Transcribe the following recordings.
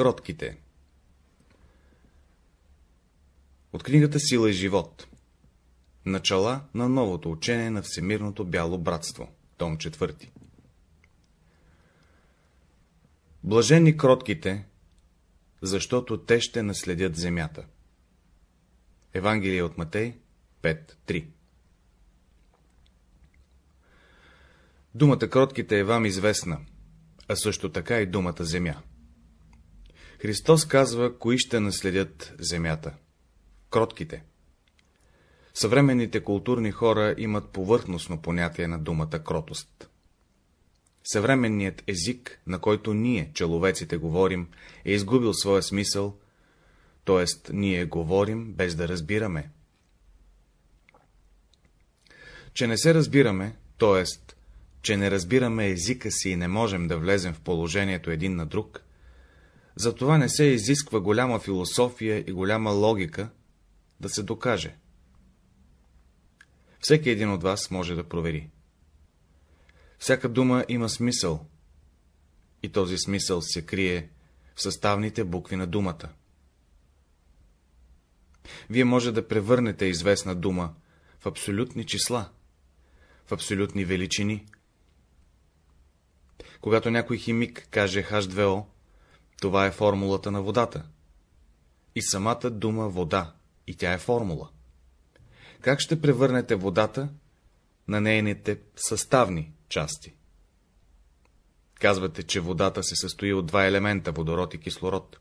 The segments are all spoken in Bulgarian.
Кротките От книгата Сила и живот Начала на новото учение на Всемирното бяло братство Том 4 Блажени кротките, защото те ще наследят земята. Евангелие от Матей 5.3 Думата кротките е вам известна, а също така и думата земя. Христос казва, кои ще наследят земята. Кротките. Съвременните културни хора имат повърхностно понятие на думата кротост. Съвременният език, на който ние, человеците, говорим, е изгубил своя смисъл, т.е. ние говорим, без да разбираме. Че не се разбираме, т.е. че не разбираме езика си и не можем да влезем в положението един на друг, затова не се изисква голяма философия и голяма логика да се докаже. Всеки един от вас може да провери. Всяка дума има смисъл, и този смисъл се крие в съставните букви на думата. Вие може да превърнете известна дума в абсолютни числа, в абсолютни величини. Когато някой химик каже H2O, това е формулата на водата. И самата дума вода, и тя е формула. Как ще превърнете водата на нейните съставни части? Казвате, че водата се състои от два елемента — водород и кислород.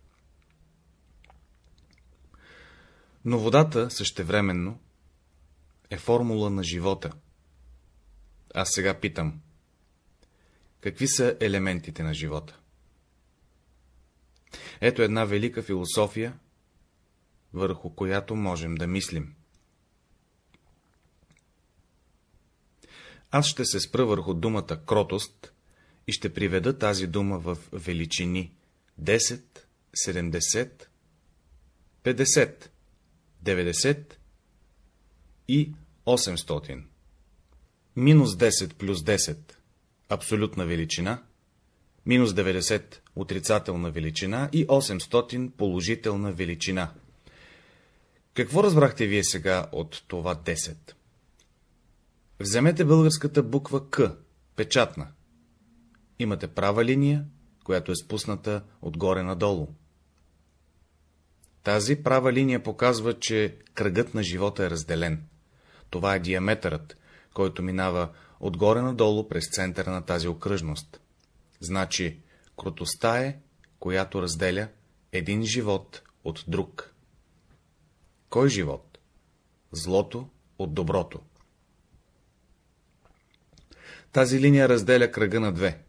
Но водата същевременно е формула на живота. Аз сега питам, какви са елементите на живота? Ето една велика философия, върху която можем да мислим. Аз ще се спра върху думата кротост и ще приведа тази дума в величини 10, 70, 50, 90 и 800. Минус 10 плюс 10 – абсолютна величина, минус 90 – отрицателна величина и 800 – положителна величина. Какво разбрахте вие сега от това 10? Вземете българската буква К, печатна. Имате права линия, която е спусната отгоре надолу. Тази права линия показва, че кръгът на живота е разделен. Това е диаметърът, който минава отгоре надолу през центъра на тази окръжност. Значи, крутостта е, която разделя един живот от друг. Кой живот? Злото от доброто. Тази линия разделя кръга на две.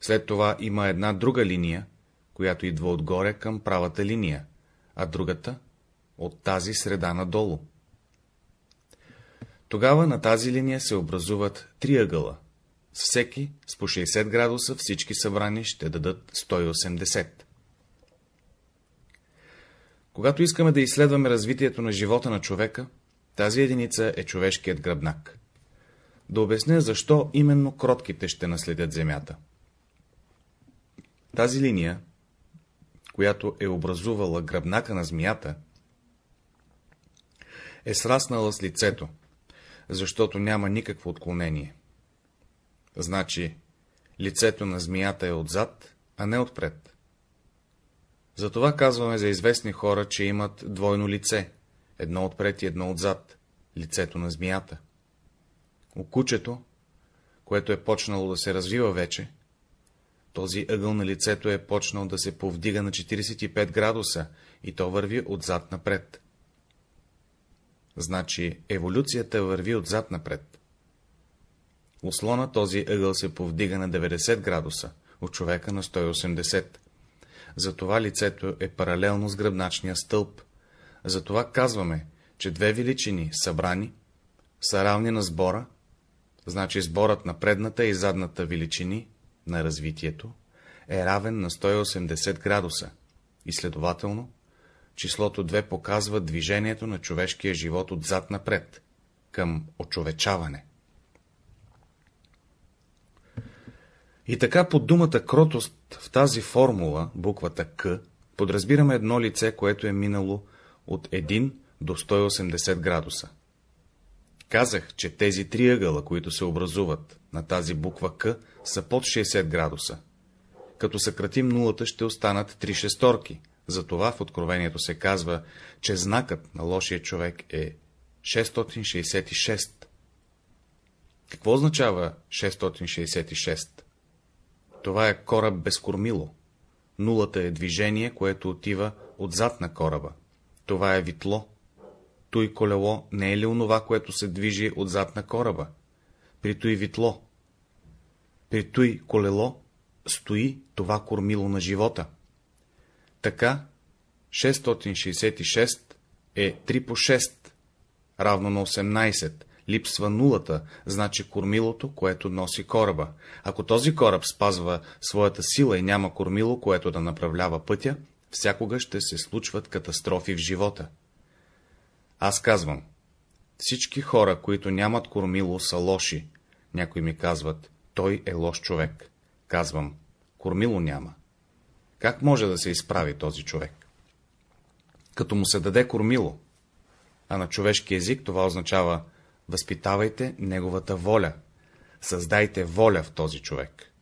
След това има една друга линия, която идва отгоре към правата линия, а другата — от тази среда надолу. Тогава на тази линия се образуват три ъгъла. С всеки с по 60 градуса всички събрани ще дадат 180. Когато искаме да изследваме развитието на живота на човека, тази единица е човешкият гръбнак. Да обясня, защо именно кротките ще наследят земята. Тази линия, която е образувала гръбнака на змията, е сраснала с лицето, защото няма никакво отклонение. Значи, лицето на змията е отзад, а не отпред. Затова казваме за известни хора, че имат двойно лице, едно отпред и едно отзад, лицето на змията. У кучето, което е почнало да се развива вече, този ъгъл на лицето е почнал да се повдига на 45 градуса и то върви отзад напред. Значи еволюцията върви отзад напред. У слона този ъгъл се повдига на 90 градуса, от човека на 180. Затова лицето е паралелно с гръбначния стълб. Затова казваме, че две величини, събрани, са равни на сбора, значи сборът на предната и задната величини на развитието е равен на 180 градуса и следователно числото 2 показва движението на човешкия живот отзад напред, към очовечаване. И така под думата кротост в тази формула, буквата К, подразбираме едно лице, което е минало от 1 до 180 градуса. Казах, че тези три ъгъла, които се образуват на тази буква К, са под 60 градуса. Като съкратим нулата, ще останат три шесторки. Затова в Откровението се казва, че знакът на лошия човек е 666. Какво означава 666? Това е кораб без кормило. Нулата е движение, което отива отзад на кораба. Това е витло. Той колело не е ли онова, което се движи отзад на кораба? При той витло. При той колело стои това кормило на живота. Така 666 е 3 по 6, равно на 18. Липсва нулата, значи кормилото, което носи кораба. Ако този кораб спазва своята сила и няма кормило, което да направлява пътя, всякога ще се случват катастрофи в живота. Аз казвам, всички хора, които нямат кормило, са лоши. Някои ми казват, той е лош човек. Казвам, кормило няма. Как може да се изправи този човек? Като му се даде кормило, а на човешки език това означава възпитавайте неговата воля, създайте воля в този човек.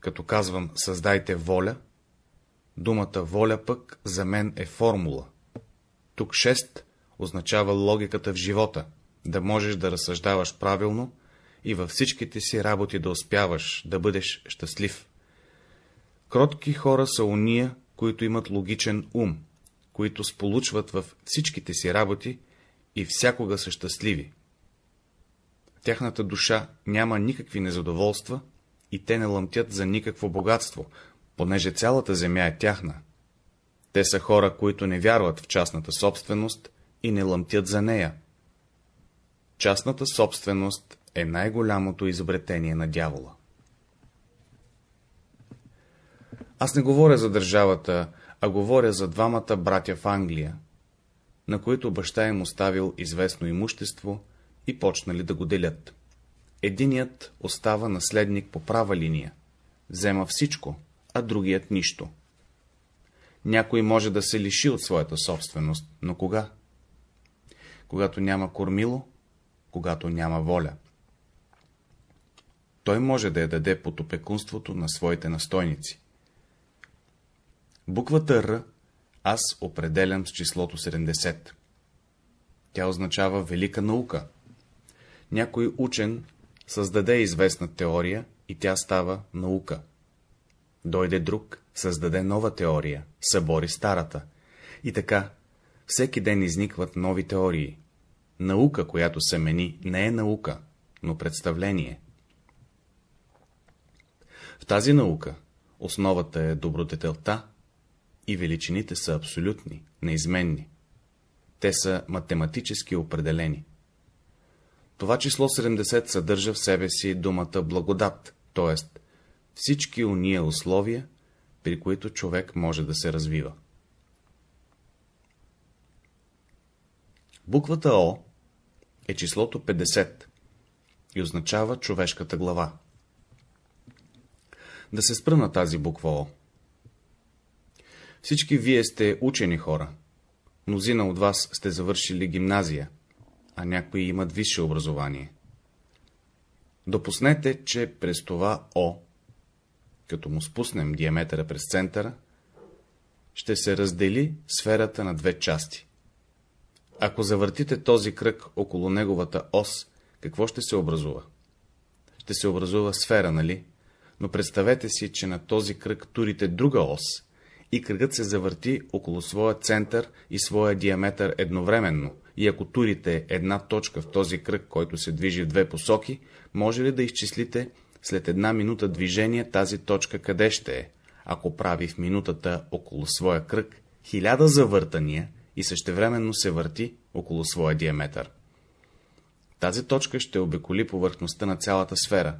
Като казвам създайте воля, думата воля пък за мен е формула. Тук 6 означава логиката в живота, да можеш да разсъждаваш правилно и във всичките си работи да успяваш, да бъдеш щастлив. Кротки хора са уния, които имат логичен ум, които сполучват във всичките си работи и всякога са щастливи. Тяхната душа няма никакви незадоволства и те не лъмтят за никакво богатство, понеже цялата земя е тяхна. Те са хора, които не вярват в частната собственост и не лъмтят за нея. Частната собственост е най-голямото изобретение на дявола. Аз не говоря за държавата, а говоря за двамата братя в Англия, на които баща им оставил известно имущество и почнали да го делят. Единият остава наследник по права линия, взема всичко, а другият нищо. Някой може да се лиши от своята собственост, но кога? Когато няма кормило, когато няма воля. Той може да я даде под опекунството на своите настойници. Буквата Р аз определям с числото 70. Тя означава велика наука. Някой учен създаде известна теория и тя става наука. Дойде друг, създаде нова теория, събори старата. И така, всеки ден изникват нови теории. Наука, която се мени, не е наука, но представление. В тази наука основата е добродетелта и величините са абсолютни, неизменни. Те са математически определени. Това число 70 съдържа в себе си думата благодат, т.е. всички уния условия, при които човек може да се развива. Буквата О е числото 50 и означава човешката глава. Да се спра на тази буква О. Всички вие сте учени хора. Мнозина от вас сте завършили гимназия, а някои имат висше образование. Допуснете, че през това О, като му спуснем диаметъра през центъра, ще се раздели сферата на две части. Ако завъртите този кръг около неговата ос, какво ще се образува? Ще се образува сфера, нали? Но представете си, че на този кръг турите друга ос и кръгът се завърти около своя център и своя диаметър едновременно, и ако турите една точка в този кръг, който се движи в две посоки, може ли да изчислите след една минута движение тази точка къде ще е, ако прави в минутата около своя кръг хиляда завъртания и същевременно се върти около своя диаметър. Тази точка ще обиколи повърхността на цялата сфера.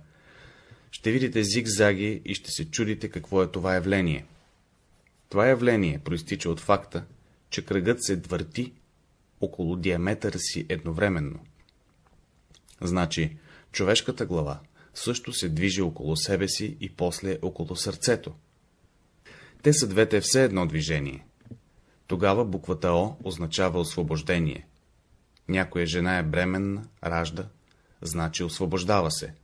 Ще видите зигзаги и ще се чудите какво е това явление. Това явление проистича от факта, че кръгът се върти около диаметъра си едновременно. Значи, човешката глава също се движи около себе си и после около сърцето. Те са двете все едно движение. Тогава буквата О означава освобождение. Някоя жена е бременна, ражда, значи освобождава се.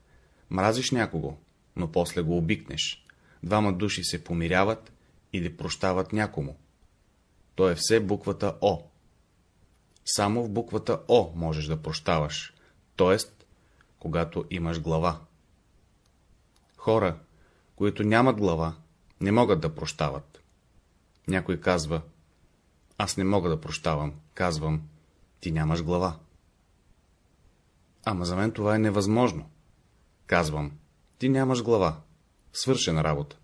Мразиш някого, но после го обикнеш. Двама души се помиряват или прощават някому. То е все буквата О. Само в буквата О можеш да прощаваш, т.е. когато имаш глава. Хора, които нямат глава, не могат да прощават. Някой казва, аз не мога да прощавам, казвам, ти нямаш глава. Ама за мен това е невъзможно. Казвам, ти нямаш глава. Свършена работа.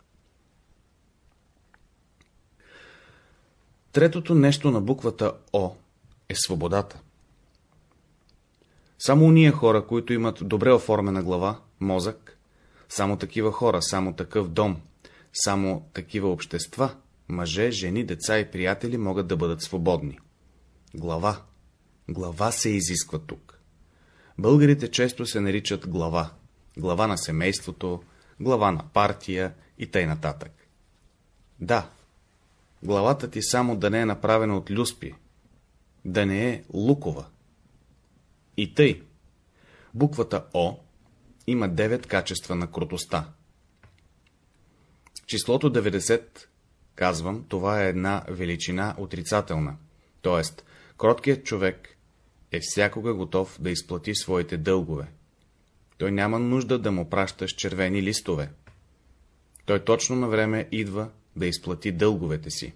Третото нещо на буквата О е свободата. Само уния хора, които имат добре оформена глава, мозък, само такива хора, само такъв дом, само такива общества, мъже, жени, деца и приятели могат да бъдат свободни. Глава. Глава се изисква тук. Българите често се наричат глава. Глава на семейството, глава на партия и тъй нататък. Да, главата ти само да не е направена от люспи, да не е лукова. И тъй, буквата О има 9 качества на крутостта. Числото 90, казвам, това е една величина отрицателна, т.е. кроткият човек е всякога готов да изплати своите дългове. Той няма нужда да му пращаш червени листове. Той точно на време идва да изплати дълговете си.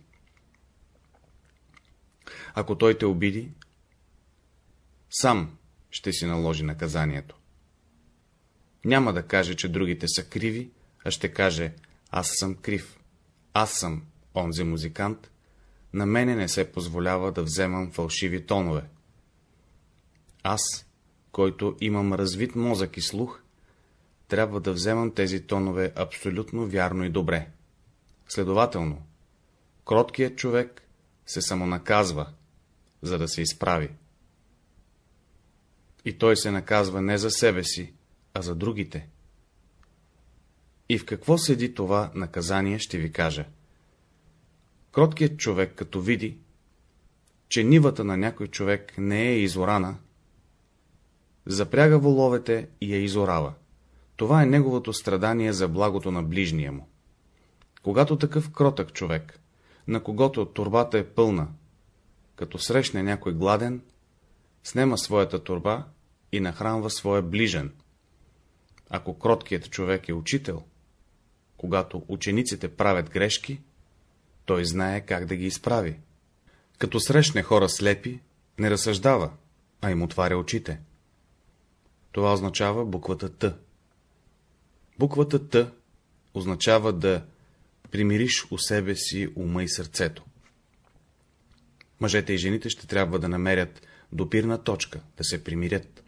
Ако той те обиди, сам ще си наложи наказанието. Няма да каже, че другите са криви, а ще каже, аз съм крив, аз съм онзи музикант, на мене не се позволява да вземам фалшиви тонове. Аз, който имам развит мозък и слух, трябва да вземам тези тонове абсолютно вярно и добре. Следователно, кроткият човек се самонаказва, за да се изправи. И той се наказва не за себе си, а за другите. И в какво седи това наказание, ще ви кажа. Кроткият човек, като види, че нивата на някой човек не е изорана, запряга воловете и я изорава. Това е неговото страдание за благото на ближния му. Когато такъв кротък човек, на когото турбата е пълна, като срещне някой гладен, снема своята турба и нахранва своя ближен. Ако кроткият човек е учител, когато учениците правят грешки, той знае как да ги изправи. Като срещне хора слепи, не разсъждава, а им отваря очите. Това означава буквата Т. Буквата Т означава да примириш у себе си ума и сърцето. Мъжете и жените ще трябва да намерят допирна точка, да се примирят.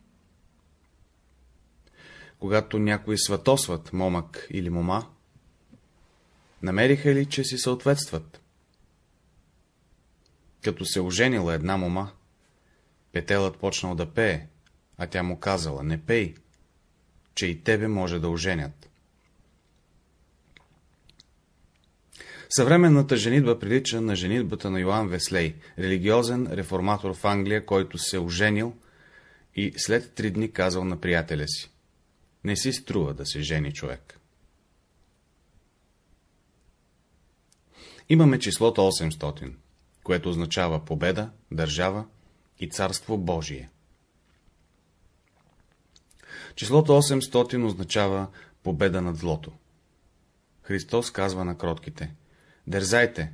Когато някои сватосват момък или мома, намериха ли, че си съответстват? Като се оженила една мома, петелът почнал да пее, а тя му казала, не пей, че и тебе може да оженят. Съвременната женитба прилича на женитбата на Йоан Веслей, религиозен реформатор в Англия, който се оженил и след три дни казал на приятеля си. Не си струва да се жени човек. Имаме числото 800, което означава победа, държава и царство Божие. Числото 800 означава победа над злото. Христос казва на кротките, дързайте,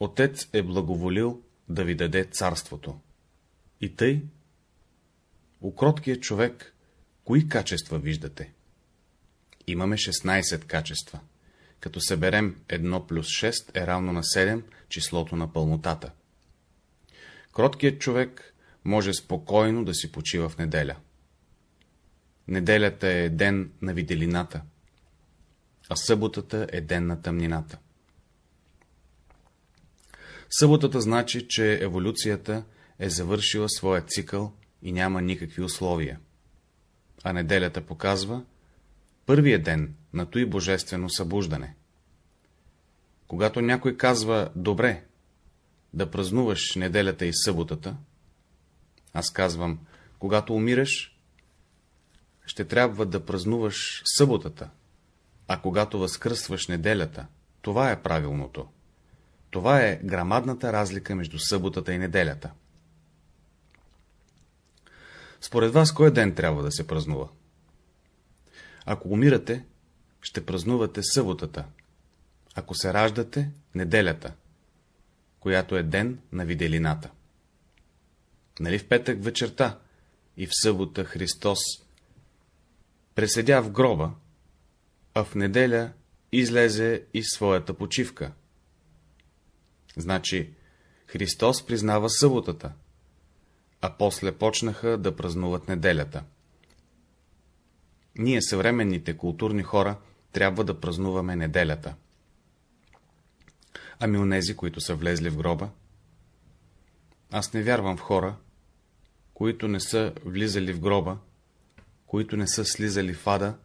Отец е благоволил да ви даде царството. И тъй, у кроткия човек, кои качества виждате? Имаме 16 качества. Като съберем 1 плюс 6 е равно на 7 числото на пълнотата. Кроткият човек може спокойно да си почива в неделя. Неделята е ден на виделината, а съботата е ден на тъмнината. Съботата значи, че еволюцията е завършила своя цикъл и няма никакви условия. а неделята показва първия ден на той божествено събуждане. Когато някой казва, добре, да празнуваш неделята и съботата, аз казвам, когато умираш, ще трябва да празнуваш съботата, а когато възкръсваш неделята, това е правилното. Това е грамадната разлика между съботата и неделята. Според вас, кой ден трябва да се празнува? Ако умирате, ще празнувате съботата. Ако се раждате, неделята, която е ден на виделината. Нали в петък вечерта и в събота Христос преседя в гроба, а в неделя излезе из своята почивка. Значи, Христос признава съботата, а после почнаха да празнуват неделята. Ние, съвременните културни хора, трябва да празнуваме неделята. Ами онези, които са влезли в гроба? Аз не вярвам в хора, които не са влизали в гроба, които не са слизали в ада,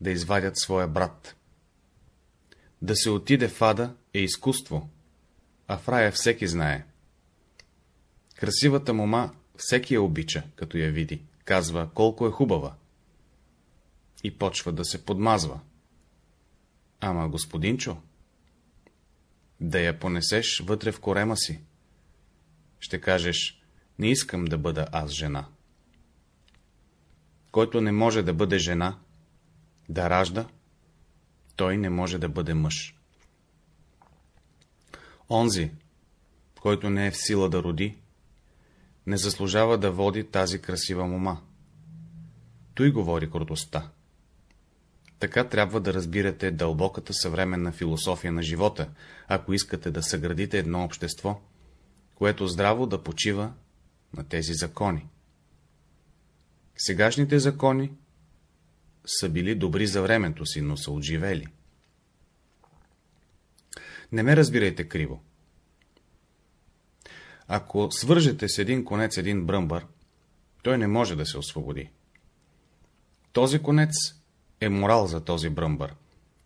да извадят своя брат. Да се отиде в ада е изкуство, а в рая всеки знае. Красивата мома всеки я обича, като я види, казва, колко е хубава. И почва да се подмазва. Ама, господинчо, да я понесеш вътре в корема си. Ще кажеш, не искам да бъда аз жена. Който не може да бъде жена, да ражда, той не може да бъде мъж. Онзи, който не е в сила да роди, не заслужава да води тази красива мома. Той говори крутостта. Така трябва да разбирате дълбоката съвременна философия на живота, ако искате да съградите едно общество, което здраво да почива на тези закони. Сегашните закони са били добри за времето си, но са отживели. Не ме разбирайте криво. Ако свържете с един конец един бръмбър, той не може да се освободи. Този конец е морал за този бръмбър,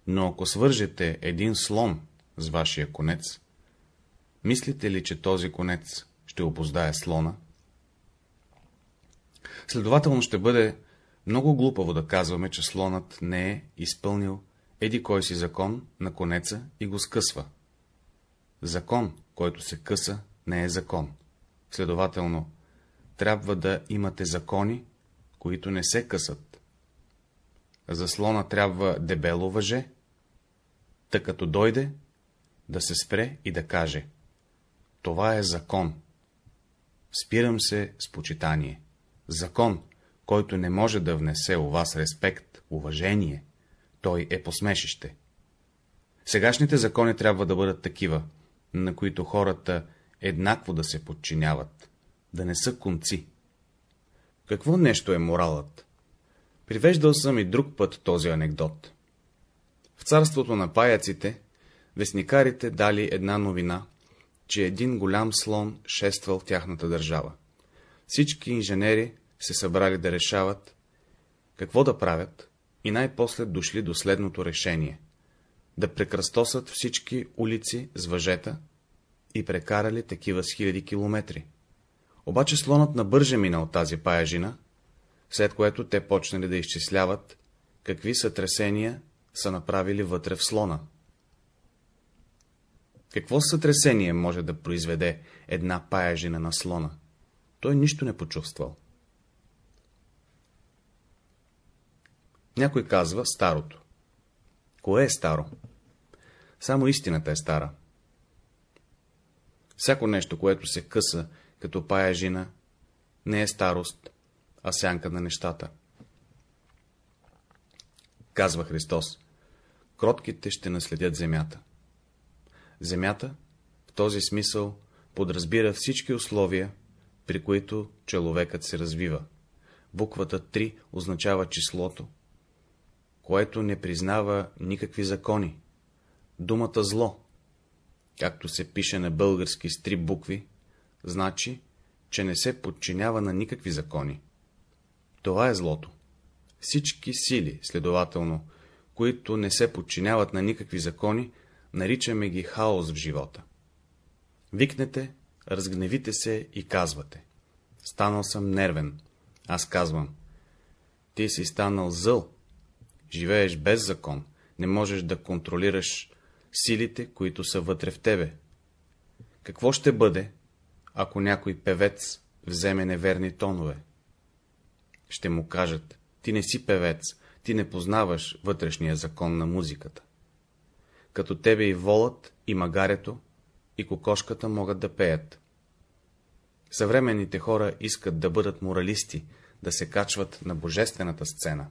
но ако свържете един слон с вашия конец, мислите ли, че този конец ще опоздае слона? Следователно ще бъде много глупаво да казваме, че слонът не е изпълнил еди кой си закон на конеца и го скъсва. Закон, който се къса, не е закон. Следователно, трябва да имате закони, които не се късат. За слона трябва дебело въже, тъй като дойде, да се спре и да каже. Това е закон. Спирам се с почитание. Закон, който не може да внесе у вас респект, уважение, той е посмешище. Сегашните закони трябва да бъдат такива, на които хората еднакво да се подчиняват, да не са конци. Какво нещо е моралът? Привеждал съм и друг път този анекдот. В царството на паяците, вестникарите дали една новина, че един голям слон шествал тяхната държава. Всички инженери се събрали да решават, какво да правят, и най-после дошли до следното решение — да прекръстосат всички улици с въжета и прекарали такива с хиляди километри. Обаче слонът набърже минал тази паяжина, след което те почнали да изчисляват, какви сътресения са направили вътре в слона. Какво сътресение може да произведе една паяжина на слона? Той нищо не почувствал. Някой казва старото. Кое е старо? Само истината е стара. Всяко нещо, което се къса, като пая жина, не е старост, а сянка на нещата. Казва Христос, кротките ще наследят земята. Земята, в този смисъл, подразбира всички условия, при които човекът се развива. Буквата 3 означава числото, което не признава никакви закони. Думата зло, както се пише на български с три букви, значи, че не се подчинява на никакви закони. Това е злото. Всички сили, следователно, които не се подчиняват на никакви закони, наричаме ги хаос в живота. Викнете, разгневите се и казвате. Станал съм нервен. Аз казвам. Ти си станал зъл. Живееш без закон. Не можеш да контролираш силите, които са вътре в тебе. Какво ще бъде, ако някой певец вземе неверни тонове? Ще му кажат, ти не си певец, ти не познаваш вътрешния закон на музиката. Като тебе и волът, и магарето, и кокошката могат да пеят. Съвременните хора искат да бъдат моралисти, да се качват на божествената сцена.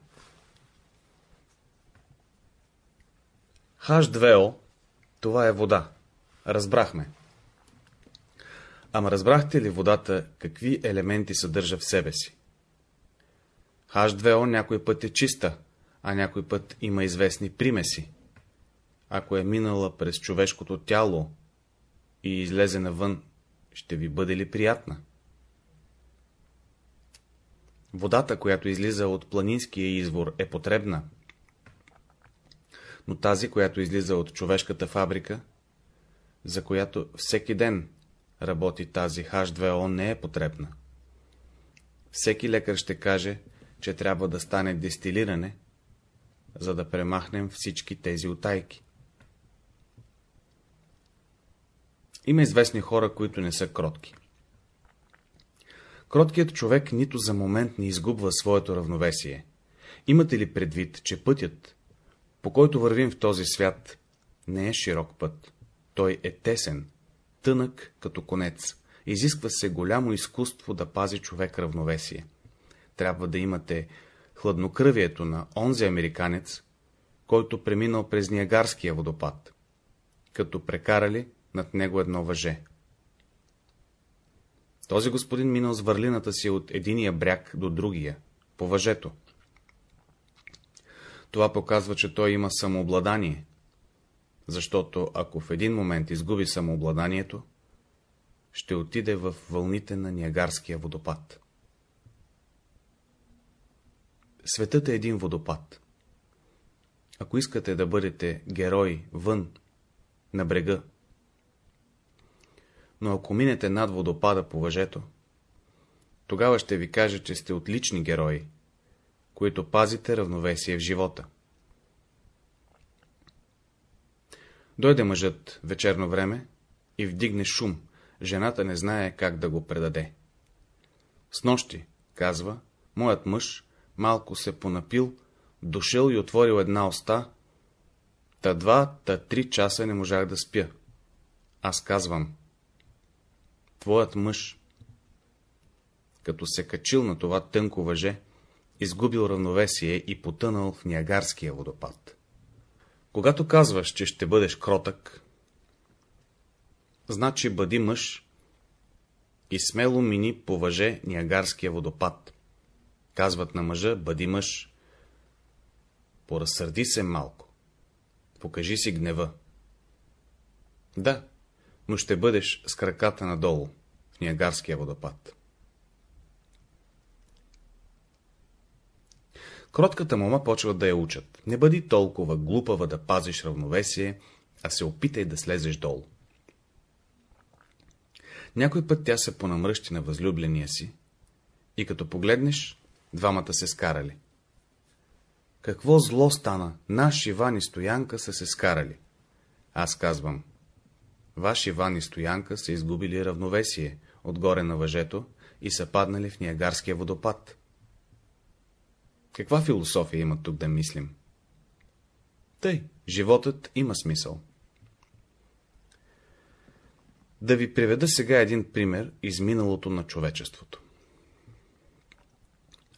H2O, това е вода. Разбрахме. Ама разбрахте ли водата, какви елементи съдържа в себе си? H2O някой път е чиста, а някой път има известни примеси. Ако е минала през човешкото тяло и излезе навън, ще ви бъде ли приятна? Водата, която излиза от планинския извор, е потребна, но тази, която излиза от човешката фабрика, за която всеки ден работи тази H2O, не е потребна. Всеки лекар ще каже, че трябва да стане дестилиране, за да премахнем всички тези утайки. Има известни хора, които не са кротки. Кроткият човек нито за момент не изгубва своето равновесие. Имате ли предвид, че пътят, по който вървим в този свят, не е широк път. Той е тесен, тънък като конец. Изисква се голямо изкуство да пази човек равновесие. Трябва да имате хладнокръвието на онзи американец, който преминал през Ниагарския водопад, като прекарали над него едно въже. Този господин минал с върлината си от единия бряг до другия, по въжето. Това показва, че той има самообладание, защото ако в един момент изгуби самообладанието, ще отиде в вълните на Ниагарския водопад. Светът е един водопад. Ако искате да бъдете герои вън, на брега, но ако минете над водопада по въжето, тогава ще ви кажа, че сте отлични герои, които пазите равновесие в живота. Дойде мъжът вечерно време и вдигне шум, жената не знае как да го предаде. С нощи, казва, моят мъж малко се понапил, дошъл и отворил една уста, та два, та три часа не можах да спя. Аз казвам, твоят мъж, като се качил на това тънко въже, изгубил равновесие и потънал в Ниагарския водопад. Когато казваш, че ще бъдеш кротък, значи бъди мъж и смело мини по въже Ниагарския водопад. Казват на мъжа, бъди мъж, поразсърди се малко, покажи си гнева. Да, но ще бъдеш с краката надолу, в Ниагарския водопад. Кротката мома почва да я учат. Не бъди толкова глупава да пазиш равновесие, а се опитай да слезеш долу. Някой път тя се понамръщи на възлюбления си и като погледнеш, двамата се скарали. Какво зло стана? Наш Иван и Стоянка са се скарали. Аз казвам. Ваш Иван и Стоянка са изгубили равновесие отгоре на въжето и са паднали в Ниагарския водопад. Каква философия има тук да мислим? Тъй, животът има смисъл. Да ви приведа сега един пример из миналото на човечеството.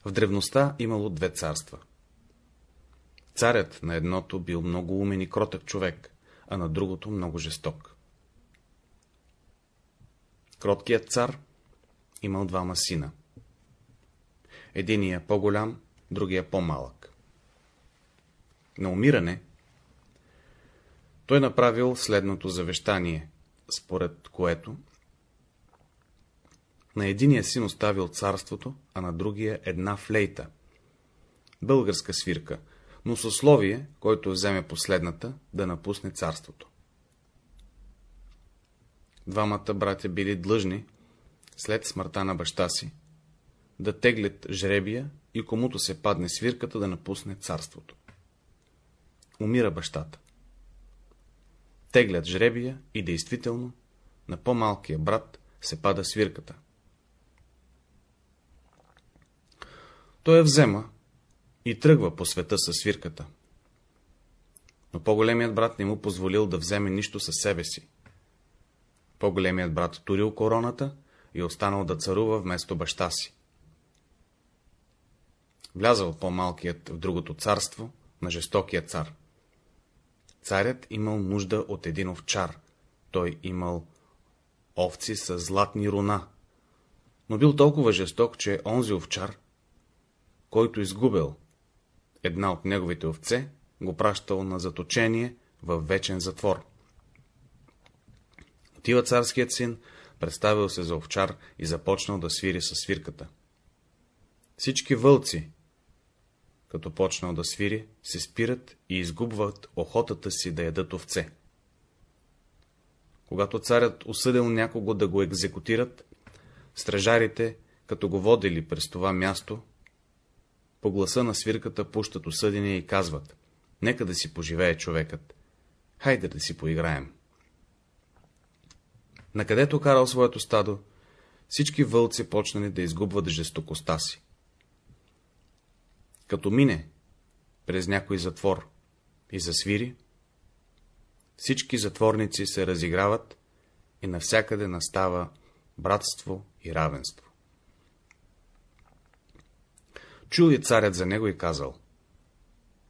В древността имало две царства. Царят на едното бил много умен и кротък човек, а на другото много жесток. Кроткият цар имал двама сина. Единия по-голям, другия по-малък. На умиране той направил следното завещание, според което на единия син оставил царството, а на другия една флейта, българска свирка, но с условие, който вземе последната, да напусне царството. Двамата братя били длъжни, след смъртта на баща си, да теглят жребия и комуто се падне свирката да напусне царството. Умира бащата. Теглят жребия и действително на по-малкия брат се пада свирката. Той я взема и тръгва по света със свирката. Но по-големият брат не му позволил да вземе нищо със себе си. По-големият брат турил короната и останал да царува вместо баща си. Влязал по-малкият в другото царство на жестокия цар. Царят имал нужда от един овчар. Той имал овци с златни руна, но бил толкова жесток, че онзи овчар, който изгубил една от неговите овце, го пращал на заточение в вечен затвор. Отива царският син, представил се за овчар и започнал да свири със свирката. Всички вълци, като почнал да свири, се спират и изгубват охотата си да ядат овце. Когато царят осъдил някого да го екзекутират, стражарите, като го водили през това място, по гласа на свирката пущат осъдения и казват, нека да си поживее човекът, хайде да си поиграем. Накъдето карал своето стадо, всички вълци почнали да изгубват жестокостта си. Като мине през някой затвор и засвири, всички затворници се разиграват и навсякъде настава братство и равенство. Чул и царят за него и казал,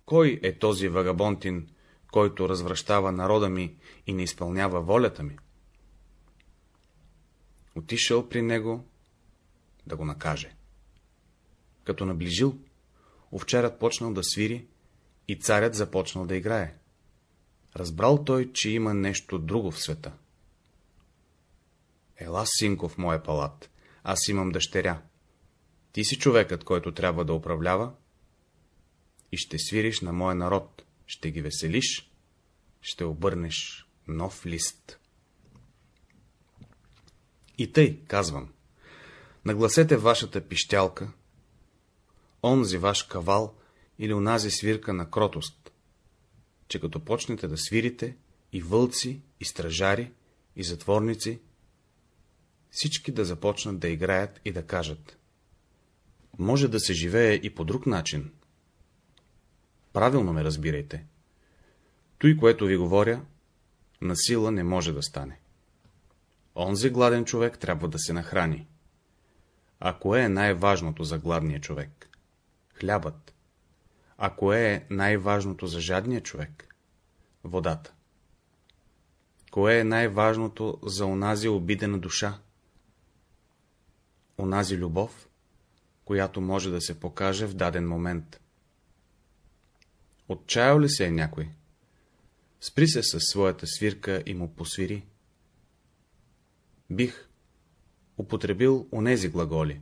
Кой е този вагабонтин, който развръщава народа ми и не изпълнява волята ми? Отишъл при него да го накаже. Като наближил, овчарят почнал да свири и царят започнал да играе. Разбрал той, че има нещо друго в света. Ела, синко, моя палат, аз имам дъщеря. Ти си човекът, който трябва да управлява и ще свириш на моя народ, ще ги веселиш, ще обърнеш нов лист. И тъй, казвам, нагласете вашата пищялка, онзи ваш кавал или онази свирка на кротост, че като почнете да свирите, и вълци, и стражари, и затворници, всички да започнат да играят и да кажат. Може да се живее и по друг начин. Правилно ме разбирайте. Той, което ви говоря, на сила не може да стане. Онзи гладен човек трябва да се нахрани. А кое е най-важното за гладния човек? Хлябът. А кое е най-важното за жадния човек? Водата. Кое е най-важното за онази обидена душа? Онази любов, която може да се покаже в даден момент. Отчаял ли се е някой? Спри се със своята свирка и му посвири. Бих употребил онези глаголи.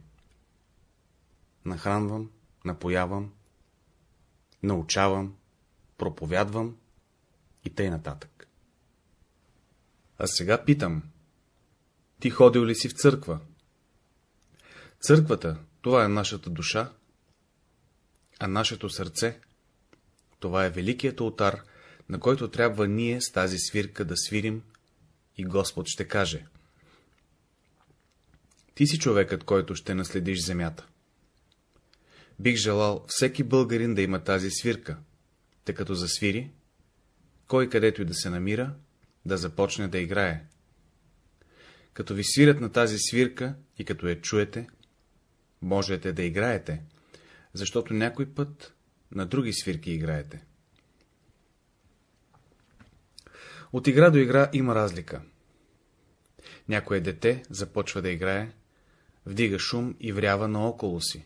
Нахранвам, напоявам, научавам, проповядвам и тъй нататък. А сега питам, ти ходил ли си в църква? Църквата, това е нашата душа, а нашето сърце, това е великият ултар, на който трябва ние с тази свирка да свирим и Господ ще каже. Ти си човекът, който ще наследиш земята. Бих желал всеки българин да има тази свирка, тъй като засвири, кой където и да се намира, да започне да играе. Като ви свирят на тази свирка и като я чуете, можете да играете, защото някой път на други свирки играете. От игра до игра има разлика. Някое дете започва да играе, вдига шум и врява наоколо си.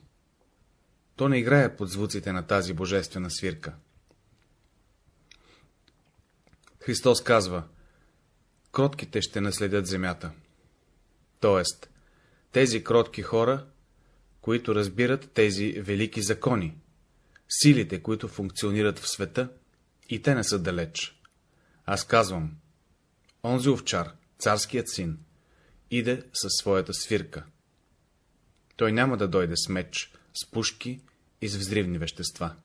То не играе под звуците на тази божествена свирка. Христос казва, кротките ще наследят земята. Тоест, тези кротки хора, които разбират тези велики закони, силите, които функционират в света, и те не са далеч. Аз казвам, онзи овчар, царският син, иде със своята свирка. Той няма да дойде с меч, с пушки и с взривни вещества.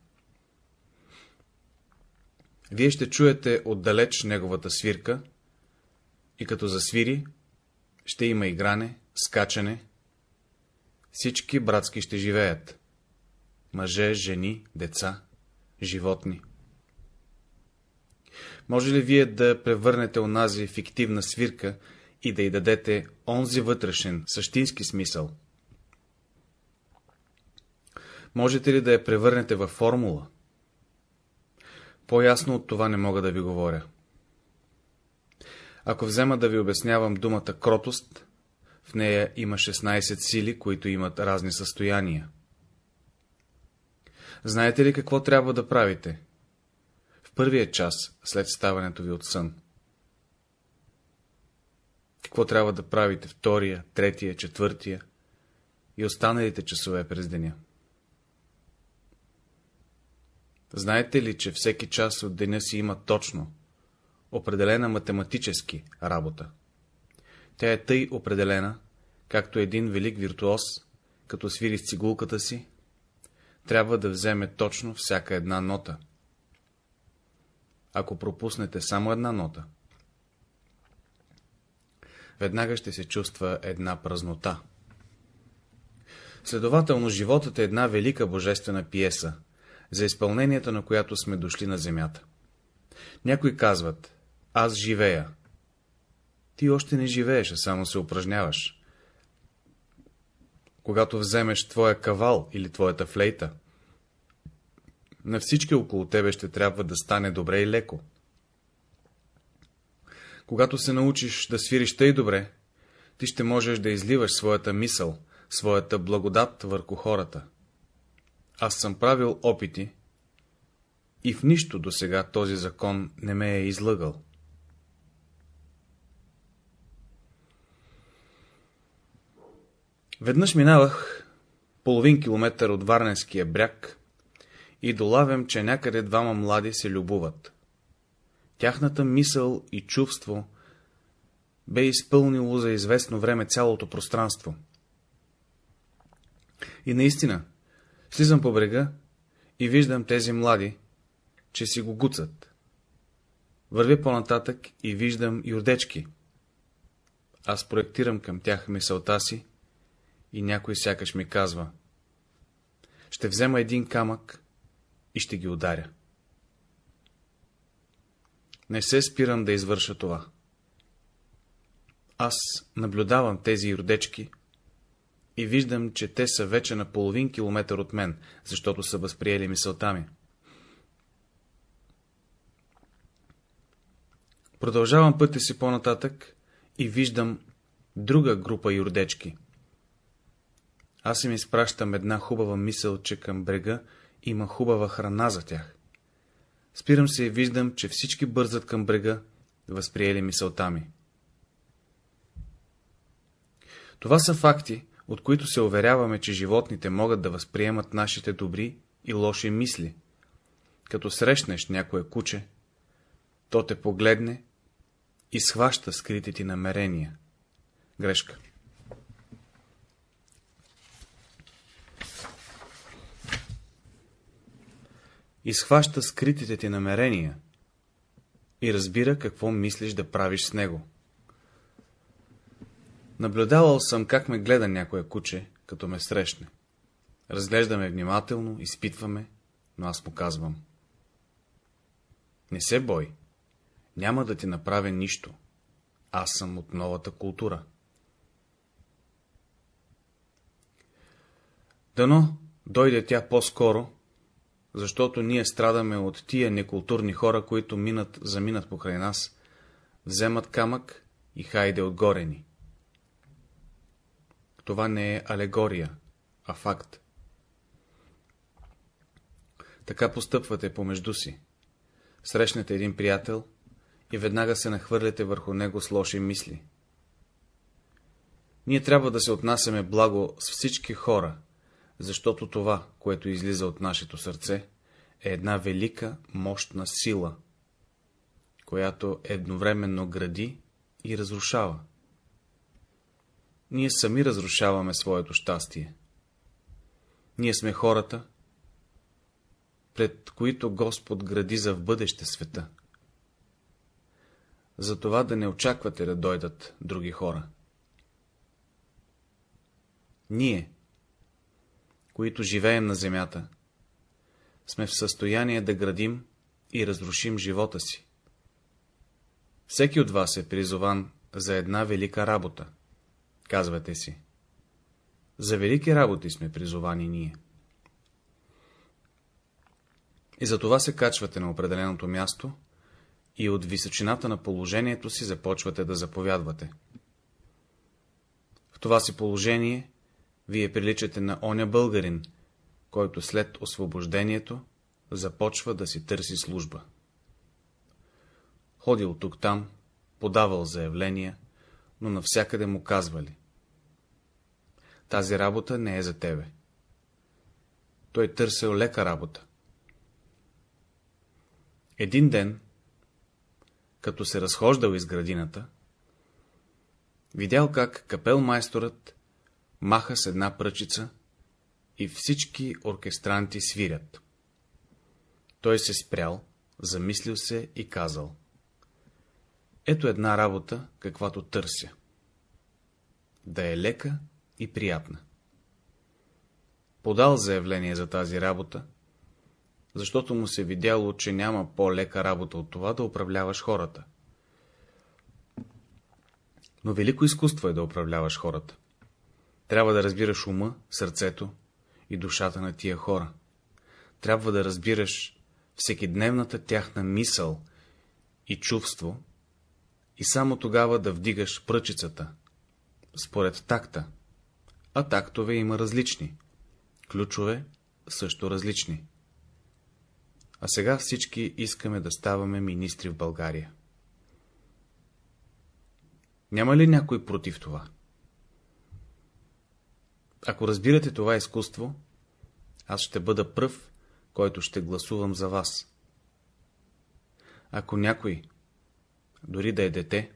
Вие ще чуете отдалеч неговата свирка и като засвири, ще има игране, скачане. Всички братски ще живеят. Мъже, жени, деца, животни. Може ли вие да превърнете онази фиктивна свирка и да й дадете онзи вътрешен, същински смисъл? Можете ли да я превърнете във формула? По-ясно от това не мога да ви говоря. Ако взема да ви обяснявам думата кротост, в нея има 16 сили, които имат разни състояния. Знаете ли какво трябва да правите? В първия час, след ставането ви от сън. Какво трябва да правите втория, третия, четвъртия и останалите часове през деня? Знаете ли, че всеки час от деня си има точно, определена математически работа? Тя е тъй определена, както един велик виртуоз, като свири с цигулката си, трябва да вземе точно всяка една нота. Ако пропуснете само една нота, веднага ще се чувства една празнота. Следователно, животът е една велика божествена пиеса, за изпълнението на която сме дошли на земята. Някои казват, аз живея. Ти още не живееш, а само се упражняваш. Когато вземеш твоя кавал или твоята флейта, на всички около тебе ще трябва да стане добре и леко. Когато се научиш да свириш тъй добре, ти ще можеш да изливаш своята мисъл, своята благодат върху хората. Аз съм правил опити и в нищо до сега този закон не ме е излъгал. Веднъж минавах половин километър от Варненския бряг и долавям, че някъде двама млади се любуват. Тяхната мисъл и чувство бе изпълнило за известно време цялото пространство. И наистина, Слизам по брега и виждам тези млади, че си го гуцат. Вървя по-нататък и виждам юрдечки. Аз проектирам към тях мисълта си и някой сякаш ми казва. Ще взема един камък и ще ги ударя. Не се спирам да извърша това. Аз наблюдавам тези юрдечки и виждам, че те са вече на половин километър от мен, защото са възприели мисълта ми. Продължавам пътя си по-нататък и виждам друга група юрдечки. Аз им изпращам една хубава мисъл, че към брега има хубава храна за тях. Спирам се и виждам, че всички бързат към брега, възприели мисълта ми. Това са факти, от които се уверяваме, че животните могат да възприемат нашите добри и лоши мисли. Като срещнеш някое куче, то те погледне и схваща скритите ти намерения. Грешка. Изхваща скритите ти намерения и разбира какво мислиш да правиш с него. Наблюдавал съм как ме гледа някое куче, като ме срещне. Разглеждаме внимателно, изпитваме, но аз му казвам. Не се бой, няма да ти направя нищо. Аз съм от новата култура. Дано дойде тя по-скоро, защото ние страдаме от тия некултурни хора, които минат, заминат покрай нас, вземат камък и хайде отгоре ни. Това не е алегория, а факт. Така постъпвате помежду си. Срещнете един приятел и веднага се нахвърляте върху него с лоши мисли. Ние трябва да се отнасяме благо с всички хора, защото това, което излиза от нашето сърце, е една велика, мощна сила, която едновременно гради и разрушава. Ние сами разрушаваме своето щастие. Ние сме хората, пред които Господ гради за в бъдеще света. Затова да не очаквате да дойдат други хора. Ние, които живеем на земята, сме в състояние да градим и разрушим живота си. Всеки от вас е призован за една велика работа, казвате си. За велики работи сме призовани ние. И за това се качвате на определеното място и от височината на положението си започвате да заповядвате. В това си положение вие приличате на оня българин, който след освобождението започва да си търси служба. Ходил тук-там, подавал заявления, но навсякъде му казвали. Тази работа не е за тебе. Той търсил лека работа. Един ден, като се разхождал из градината, видял как капелмайсторът маха с една пръчица и всички оркестранти свирят. Той се спрял, замислил се и казал. Ето една работа, каквато търся. Да е лека и приятна. Подал заявление за тази работа, защото му се видяло, че няма по-лека работа от това да управляваш хората. Но велико изкуство е да управляваш хората. Трябва да разбираш ума, сърцето и душата на тия хора. Трябва да разбираш всекидневната тяхна мисъл и чувство и само тогава да вдигаш пръчицата, според такта. А тактове има различни, ключове също различни. А сега всички искаме да ставаме министри в България. Няма ли някой против това? Ако разбирате това изкуство, аз ще бъда пръв, който ще гласувам за вас. Ако някой, дори да е дете,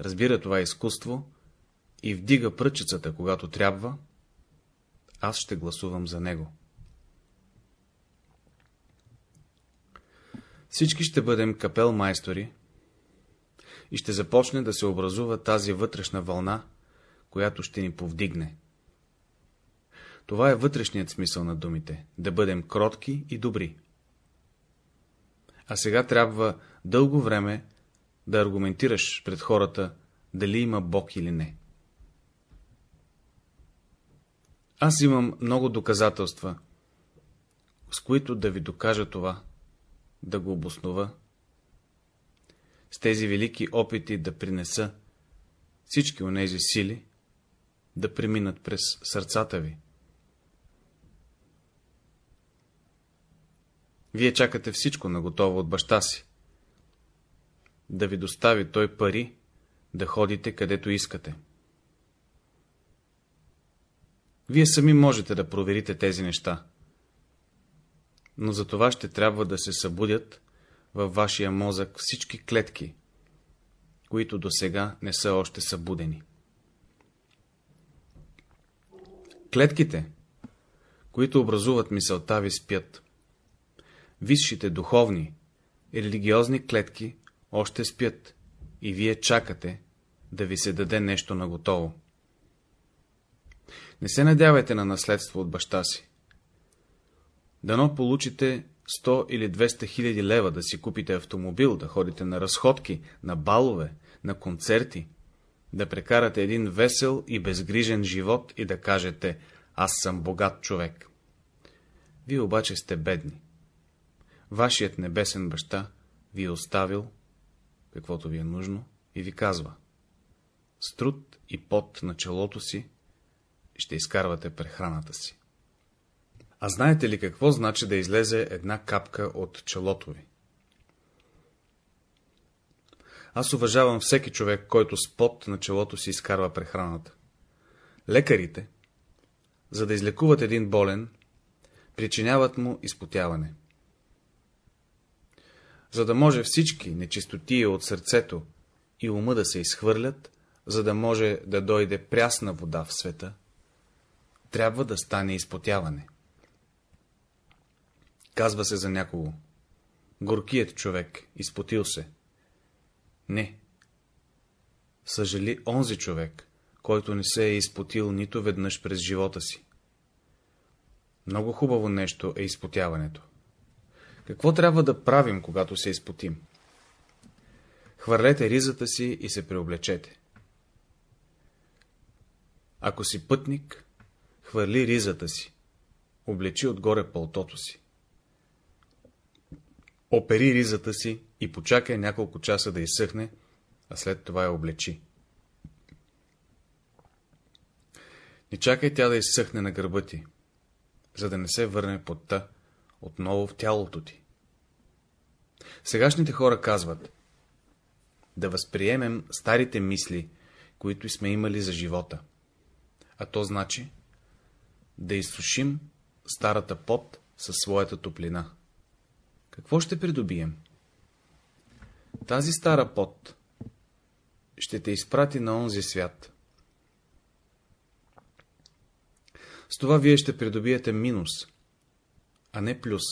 разбира това изкуство и вдига пръчицата, когато трябва, аз ще гласувам за него. Всички ще бъдем капел майстори и ще започне да се образува тази вътрешна вълна, която ще ни повдигне. Това е вътрешният смисъл на думите — да бъдем кротки и добри. А сега трябва дълго време да аргументираш пред хората, дали има Бог или не. Аз имам много доказателства, с които да ви докажа това, да го обоснова, с тези велики опити да принеса всички онези сили, да преминат през сърцата ви. Вие чакате всичко наготово от баща си. Да ви достави той пари, да ходите където искате. Вие сами можете да проверите тези неща. Но за това ще трябва да се събудят във вашия мозък всички клетки, които до сега не са още събудени. Клетките, които образуват мисълта ви спят висшите духовни религиозни клетки още спят и вие чакате да ви се даде нещо наготово. Не се надявайте на наследство от баща си. Дано получите 100 или 200 хиляди лева да си купите автомобил, да ходите на разходки, на балове, на концерти, да прекарате един весел и безгрижен живот и да кажете «Аз съм богат човек». Вие обаче сте бедни. Вашият небесен баща ви е оставил, каквото ви е нужно, и ви казва. С труд и пот на челото си ще изкарвате прехраната си. А знаете ли какво значи да излезе една капка от челото ви? Аз уважавам всеки човек, който с пот на челото си изкарва прехраната. Лекарите, за да излекуват един болен, причиняват му изпотяване. За да може всички нечистотии от сърцето и ума да се изхвърлят, за да може да дойде прясна вода в света, трябва да стане изпотяване. Казва се за някого. Горкият човек, изпотил се. Не. Съжали онзи човек, който не се е изпотил нито веднъж през живота си. Много хубаво нещо е изпотяването. Какво трябва да правим, когато се изпотим? Хвърлете ризата си и се преоблечете. Ако си пътник, хвърли ризата си, облечи отгоре пълтото си. Опери ризата си и почакай няколко часа да изсъхне, а след това я облечи. Не чакай тя да изсъхне на гърба ти, за да не се върне потта отново в тялото ти. Сегашните хора казват да възприемем старите мисли, които сме имали за живота. А то значи да изсушим старата пот със своята топлина. Какво ще придобием? Тази стара пот ще те изпрати на онзи свят. С това вие ще придобиете минус, а не плюс.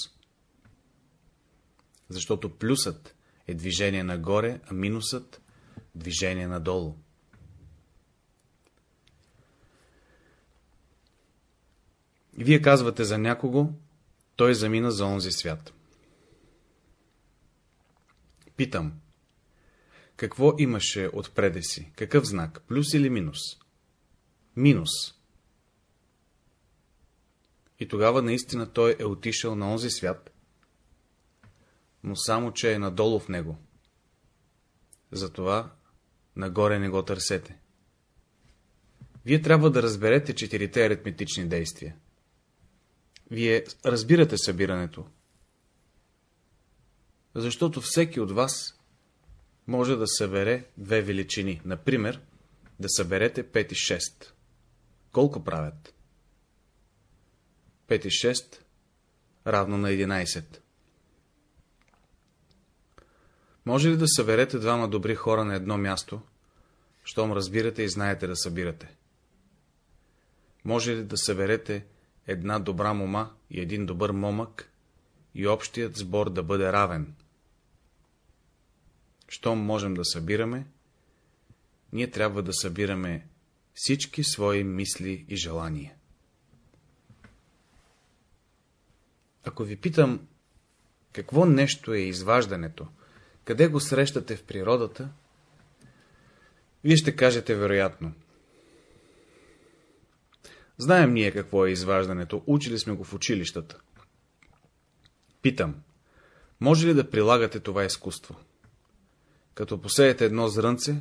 Защото плюсът е движение нагоре, а минусът – движение надолу. Вие казвате за някого, той замина за онзи свят. Питам, какво имаше отпреде си? Какъв знак? Плюс или минус? Минус. И тогава наистина той е отишъл на онзи свят, но само, че е надолу в него. Затова нагоре не го търсете. Вие трябва да разберете четирите аритметични действия. Вие разбирате събирането, защото всеки от вас може да събере две величини. Например, да съберете 5 и 6. Колко правят? 5 и 6 равно на 11. Може ли да съберете двама добри хора на едно място, щом разбирате и знаете да събирате? Може ли да съберете една добра мома и един добър момък и общият сбор да бъде равен? щом можем да събираме, ние трябва да събираме всички свои мисли и желания. Ако ви питам, какво нещо е изваждането, къде го срещате в природата, вие ще кажете вероятно. Знаем ние какво е изваждането, учили сме го в училищата. Питам, може ли да прилагате това изкуство? Като посеете едно зрънце,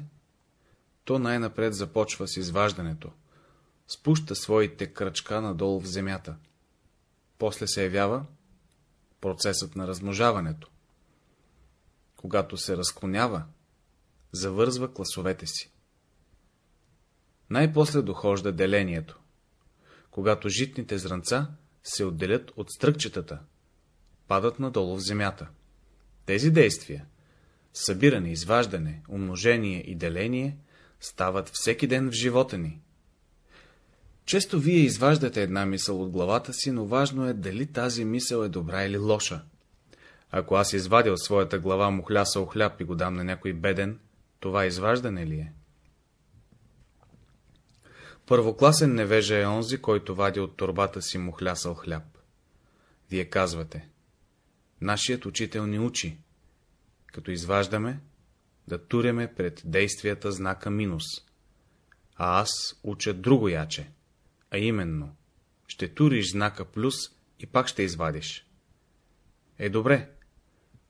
то най-напред започва с изваждането, спуща своите кръчка надолу в земята. После се явява процесът на размножаването. Когато се разклонява, завързва класовете си. Най-после дохожда делението, когато житните зранца се отделят от стръкчетата, падат надолу в земята. Тези действия събиране, изваждане, умножение и деление стават всеки ден в живота ни. Често вие изваждате една мисъл от главата си, но важно е дали тази мисъл е добра или лоша. Ако аз извадя от своята глава мухлясал хляб и го дам на някой беден, това изваждане ли е? Първокласен невежа е онзи, който вади от турбата си мухлясал хляб. Вие казвате, нашият учител ни учи, като изваждаме, да туреме пред действията знака минус. А аз уча друго яче, а именно, ще туриш знака плюс и пак ще извадиш. Е, добре,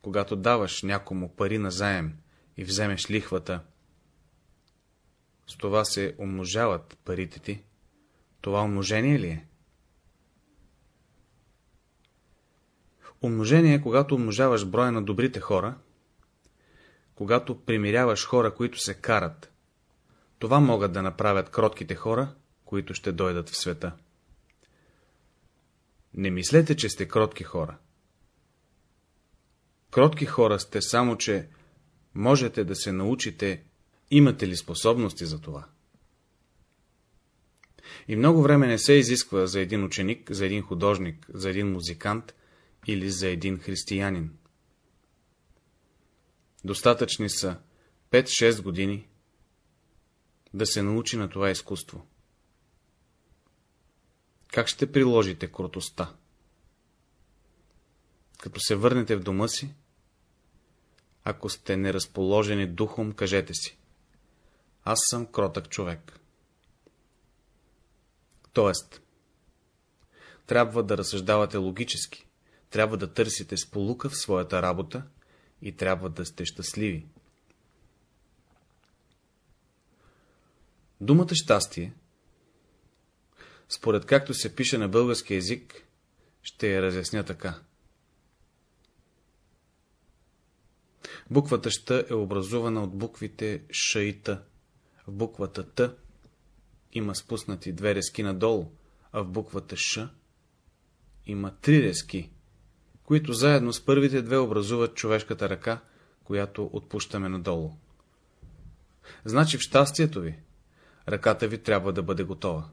когато даваш някому пари на заем и вземеш лихвата, с това се умножават парите ти. Това умножение ли е? Умножение е, когато умножаваш броя на добрите хора, когато примиряваш хора, които се карат. Това могат да направят кротките хора, които ще дойдат в света. Не мислете, че сте кротки хора. Кротки хора сте само, че можете да се научите, имате ли способности за това. И много време не се изисква за един ученик, за един художник, за един музикант или за един християнин. Достатъчни са 5-6 години да се научи на това изкуство. Как ще приложите крутостта? Като се върнете в дома си, ако сте неразположени духом, кажете си. Аз съм кротък човек. Тоест, трябва да разсъждавате логически, трябва да търсите сполука в своята работа и трябва да сте щастливи. Думата щастие, според както се пише на български язик, ще я разясня така. Буквата Щ е образувана от буквите Ш и Т. В буквата Т има спуснати две резки надолу, а в буквата Ш има три резки, които заедно с първите две образуват човешката ръка, която отпущаме надолу. Значи в щастието ви, ръката ви трябва да бъде готова.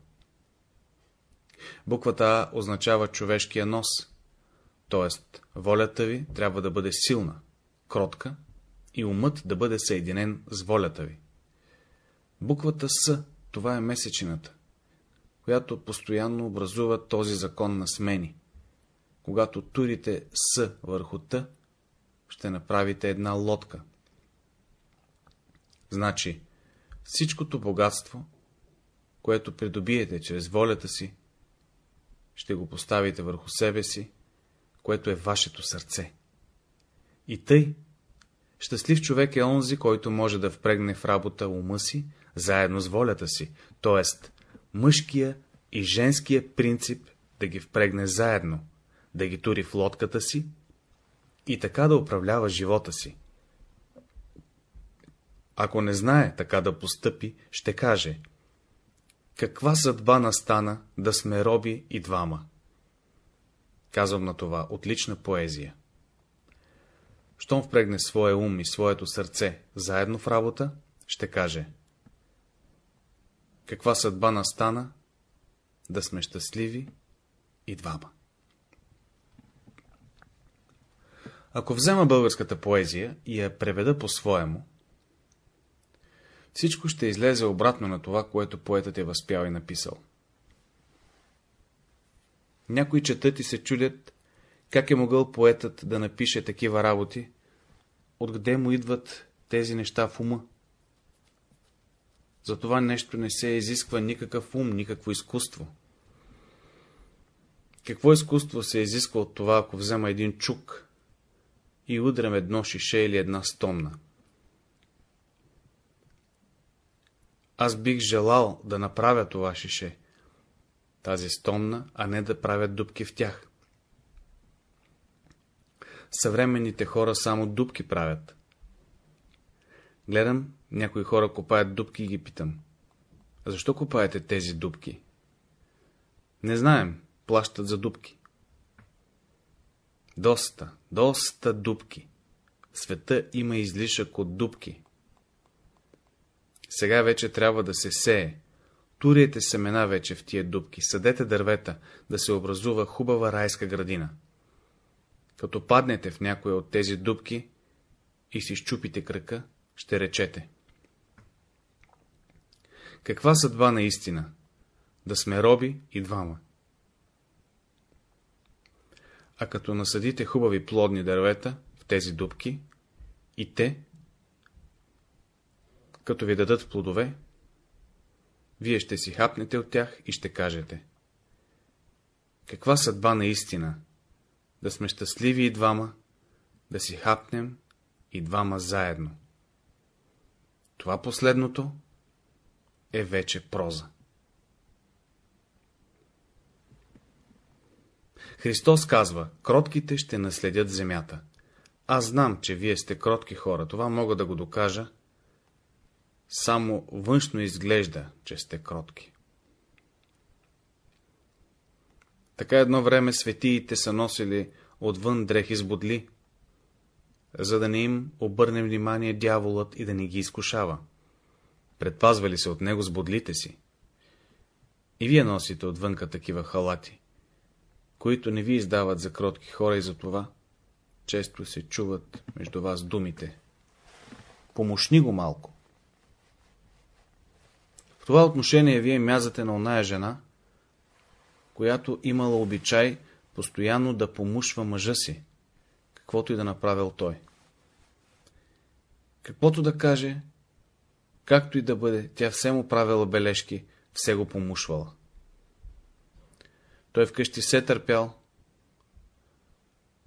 Буквата А означава човешкия нос, т.е. волята ви трябва да бъде силна, кротка и умът да бъде съединен с волята ви. Буквата С, това е месечината, която постоянно образува този закон на смени. Когато турите С върху Т, ще направите една лодка. Значи, всичкото богатство, което придобиете чрез волята си, ще го поставите върху себе си, което е вашето сърце. И тъй, щастлив човек е онзи, който може да впрегне в работа ума си, заедно с волята си, т.е. мъжкия и женския принцип да ги впрегне заедно, да ги тури в лодката си и така да управлява живота си. Ако не знае така да постъпи, ще каже Каква съдба настана да сме роби и двама? Казвам на това отлична поезия. Щом впрегне своя ум и своето сърце заедно в работа, ще каже Каква съдба настана да сме щастливи и двама? Ако взема българската поезия и я преведа по-своему, всичко ще излезе обратно на това, което поетът е възпял и написал. Някои четат и се чудят, как е могъл поетът да напише такива работи, откъде му идват тези неща в ума. За това нещо не се изисква никакъв ум, никакво изкуство. Какво изкуство се изисква от това, ако взема един чук и удрям едно шише или една стомна? Аз бих желал да направя това шише, тази стомна, а не да правят дубки в тях. Съвременните хора само дубки правят. Гледам, някои хора копаят дубки и ги питам. Защо копаете тези дубки? Не знаем, плащат за дубки. Доста, доста дубки. Света има излишък от дубки. Сега вече трябва да се сее. Турите семена вече в тия дубки, съдете дървета, да се образува хубава райска градина. Като паднете в някоя от тези дубки и си щупите кръка, ще речете. Каква съдба наистина? Да сме роби и двама. А като насъдите хубави плодни дървета в тези дубки, и те, като ви дадат плодове, вие ще си хапнете от тях и ще кажете. Каква съдба наистина? Да сме щастливи и двама, да си хапнем и двама заедно. Това последното е вече проза. Христос казва, кротките ще наследят земята. Аз знам, че вие сте кротки хора, това мога да го докажа, само външно изглежда, че сте кротки. Така едно време светиите са носили отвън дрехи с бодли, за да не им обърне внимание дяволът и да не ги изкушава. Предпазвали се от него с бодлите си. И вие носите отвънка такива халати, които не ви издават за кротки хора и за това често се чуват между вас думите. Помощни го малко. В това отношение вие мязате на оная жена, която имала обичай постоянно да помушва мъжа си, каквото и да направил той. Каквото да каже, както и да бъде, тя все му правила бележки, все го помушвала. Той вкъщи се търпял,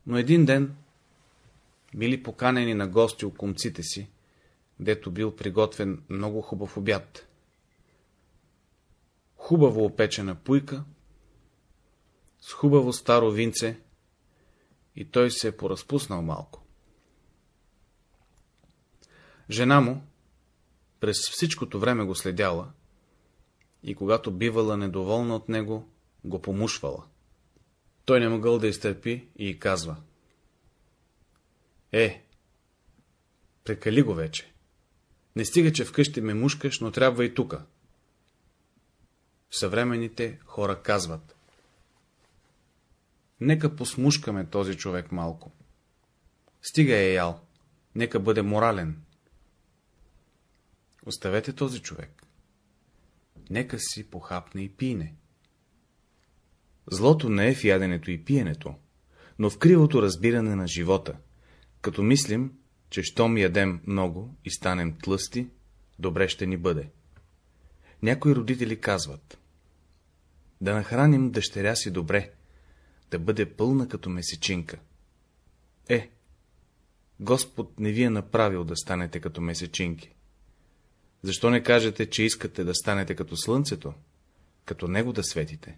но един ден били поканени на гости у кумците си, дето бил приготвен много хубав обяд. Хубаво опечена пуйка, с хубаво старо винце, и той се е поразпуснал малко. Жена му през всичкото време го следяла и когато бивала недоволна от него, го помушвала. Той не могъл да изтърпи и казва. Е, прекали го вече. Не стига, че вкъщи ме мушкаш, но трябва и тука. Съвременните хора казват. Нека посмушкаме този човек малко. Стига е ял. Нека бъде морален. Оставете този човек. Нека си похапне и пине. Злото не е в яденето и пиенето, но в кривото разбиране на живота, като мислим, че щом ядем много и станем тлъсти, добре ще ни бъде. Някои родители казват, да нахраним дъщеря си добре, да бъде пълна като месечинка. Е, Господ не ви е направил да станете като месечинки. Защо не кажете, че искате да станете като слънцето, като него да светите?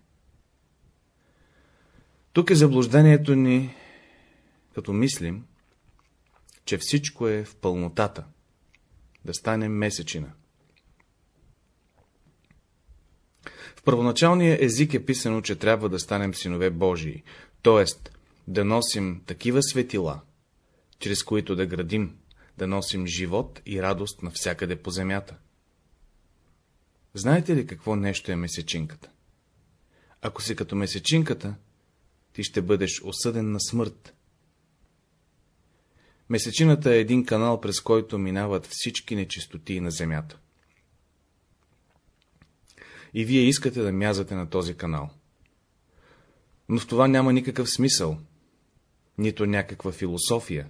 Тук е заблуждението ни, като мислим, че всичко е в пълнотата, да станем месечина. В първоначалния език е писано, че трябва да станем синове Божии, т.е. да носим такива светила, чрез които да градим, да носим живот и радост навсякъде по земята. Знаете ли какво нещо е месечинката? Ако си като месечинката, ти ще бъдеш осъден на смърт. Месечината е един канал, през който минават всички нечистоти на земята. И вие искате да мязате на този канал. Но в това няма никакъв смисъл, нито някаква философия.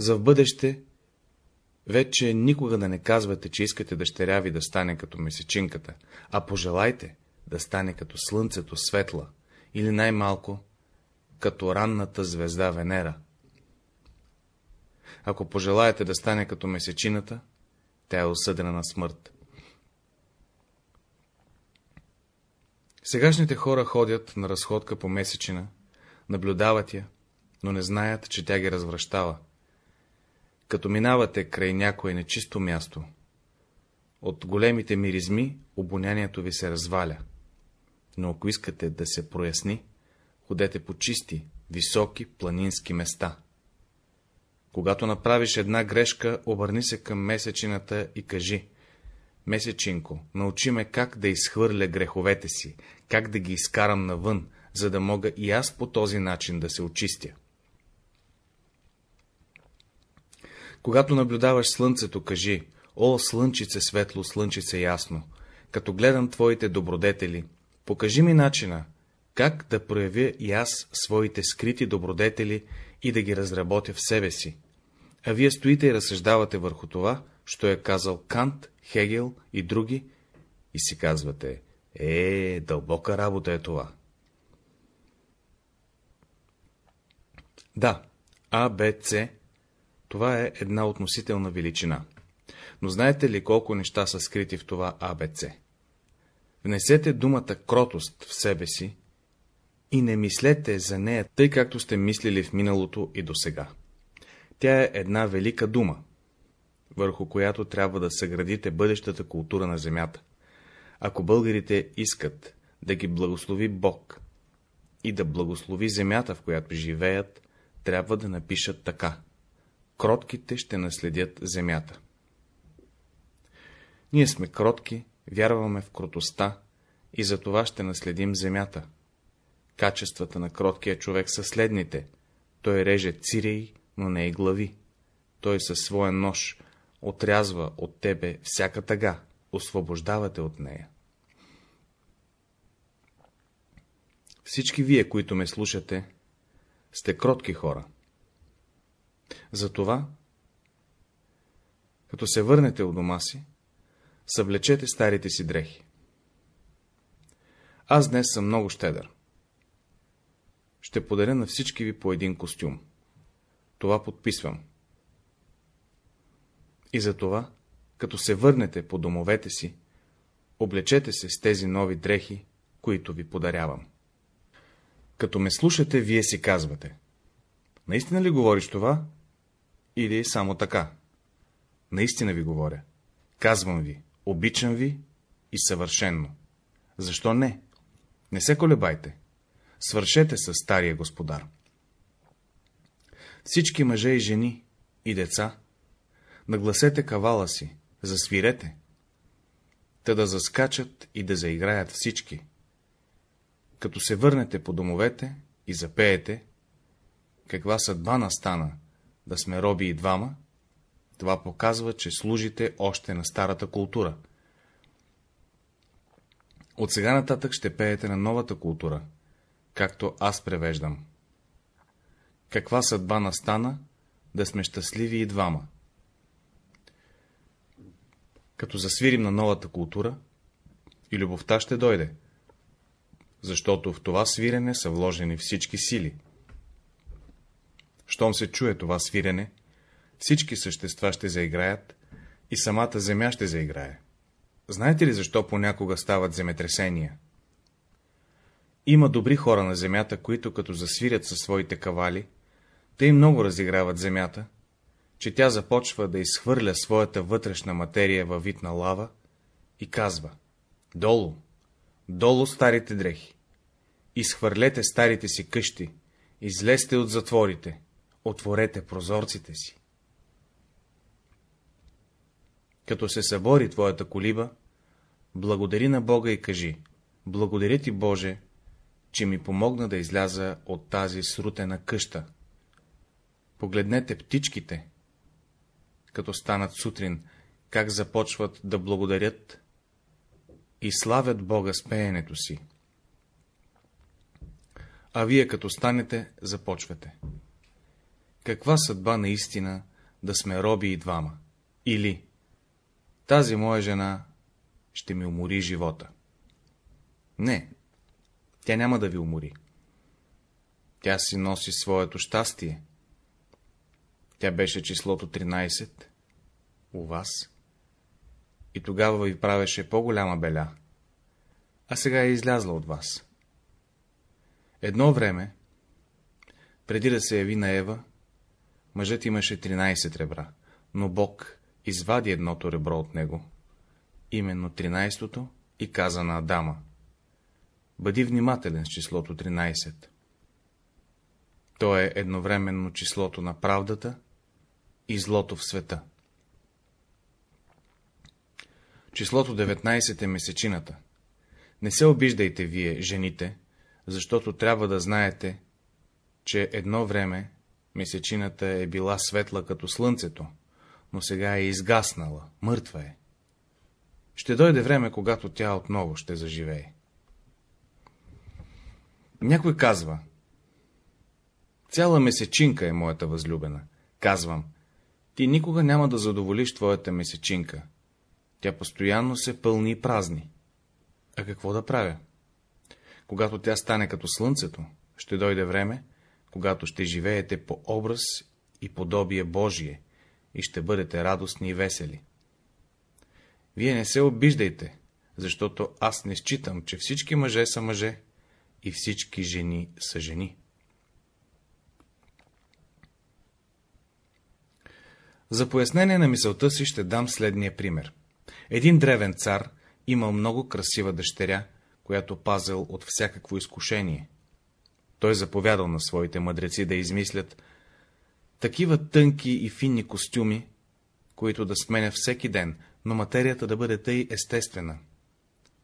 За в бъдеще вече никога да не казвате, че искате дъщеря ви да стане като месечинката, а пожелайте да стане като слънцето светла, или най-малко като ранната звезда Венера. Ако пожелаете да стане като месечината, тя е осъдена на смърт. Сегашните хора ходят на разходка по месечина, наблюдават я, но не знаят, че тя ги развръщава. Като минавате край някое нечисто място, от големите миризми обонянието ви се разваля. Но ако искате да се проясни, ходете по чисти, високи, планински места. Когато направиш една грешка, обърни се към месечината и кажи Месечинко, научи ме как да изхвърля греховете си, как да ги изкарам навън, за да мога и аз по този начин да се очистя. Когато наблюдаваш слънцето, кажи, о, слънчице светло, слънчице ясно, като гледам твоите добродетели, покажи ми начина, как да проявя и аз своите скрити добродетели и да ги разработя в себе си. А вие стоите и разсъждавате върху това, що е казал Кант, Хегел и други, и си казвате, е, дълбока работа е това. Да, А, Б, С, това е една относителна величина. Но знаете ли колко неща са скрити в това АБЦ? Внесете думата кротост в себе си и не мислете за нея, тъй както сте мислили в миналото и до сега. Тя е една велика дума, върху която трябва да съградите бъдещата култура на земята. Ако българите искат да ги благослови Бог и да благослови земята, в която живеят, трябва да напишат така. Кротките ще наследят земята. Ние сме кротки, вярваме в кротостта и за това ще наследим земята. Качествата на кроткия човек са следните. Той реже цирей, но не и глави. Той със своя нож отрязва от тебе всяка тъга, освобождавате от нея. Всички вие, които ме слушате, сте кротки хора. Затова, като се върнете у дома си, съвлечете старите си дрехи. Аз днес съм много щедър. Ще подаря на всички ви по един костюм. Това подписвам. И затова, като се върнете по домовете си, облечете се с тези нови дрехи, които ви подарявам. Като ме слушате, вие си казвате. Наистина ли говориш това? Или само така? Наистина ви говоря. Казвам ви, обичам ви и съвършенно. Защо не? Не се колебайте. Свършете с стария господар. Всички мъже и жени и деца, нагласете кавала си, засвирете, та да заскачат и да заиграят всички. Като се върнете по домовете и запеете, каква съдба настана, да сме роби и двама, това показва, че служите още на старата култура. От сега нататък ще пеете на новата култура, както аз превеждам. Каква съдба настана, да сме щастливи и двама. Като засвирим на новата култура, и любовта ще дойде, защото в това свирене са вложени всички сили. Щом се чуе това свирене, всички същества ще заиграят и самата земя ще заиграе. Знаете ли защо понякога стават земетресения? Има добри хора на земята, които като засвирят със своите кавали, те и много разиграват земята, че тя започва да изхвърля своята вътрешна материя във вид на лава и казва — долу, долу старите дрехи, изхвърлете старите си къщи, излезте от затворите, отворете прозорците си. Като се събори твоята колиба, благодари на Бога и кажи, благодаря ти, Боже, че ми помогна да изляза от тази срутена къща. Погледнете птичките, като станат сутрин, как започват да благодарят и славят Бога с пеенето си. А вие, като станете, започвате. Каква съдба наистина да сме роби и двама? Или тази моя жена ще ми умори живота. Не, тя няма да ви умори. Тя си носи своето щастие. Тя беше числото 13 у вас и тогава ви правеше по-голяма беля, а сега е излязла от вас. Едно време, преди да се яви на Ева, мъжът имаше 13 ребра, но Бог извади едното ребро от него, именно 13-то, и каза на Адама. Бъди внимателен с числото 13. То е едновременно числото на правдата и злото в света. Числото 19 е месечината. Не се обиждайте вие, жените, защото трябва да знаете, че едно време месечината е била светла като слънцето, но сега е изгаснала, мъртва е. Ще дойде време, когато тя отново ще заживее. Някой казва, цяла месечинка е моята възлюбена. Казвам, ти никога няма да задоволиш твоята месечинка. Тя постоянно се пълни и празни. А какво да правя? Когато тя стане като слънцето, ще дойде време, когато ще живеете по образ и подобие Божие и ще бъдете радостни и весели. Вие не се обиждайте, защото аз не считам, че всички мъже са мъже и всички жени са жени. За пояснение на мисълта си ще дам следния пример. Един древен цар имал много красива дъщеря, която пазил от всякакво изкушение. Той заповядал на своите мъдреци да измислят такива тънки и финни костюми, които да сменя всеки ден, но материята да бъде тъй естествена,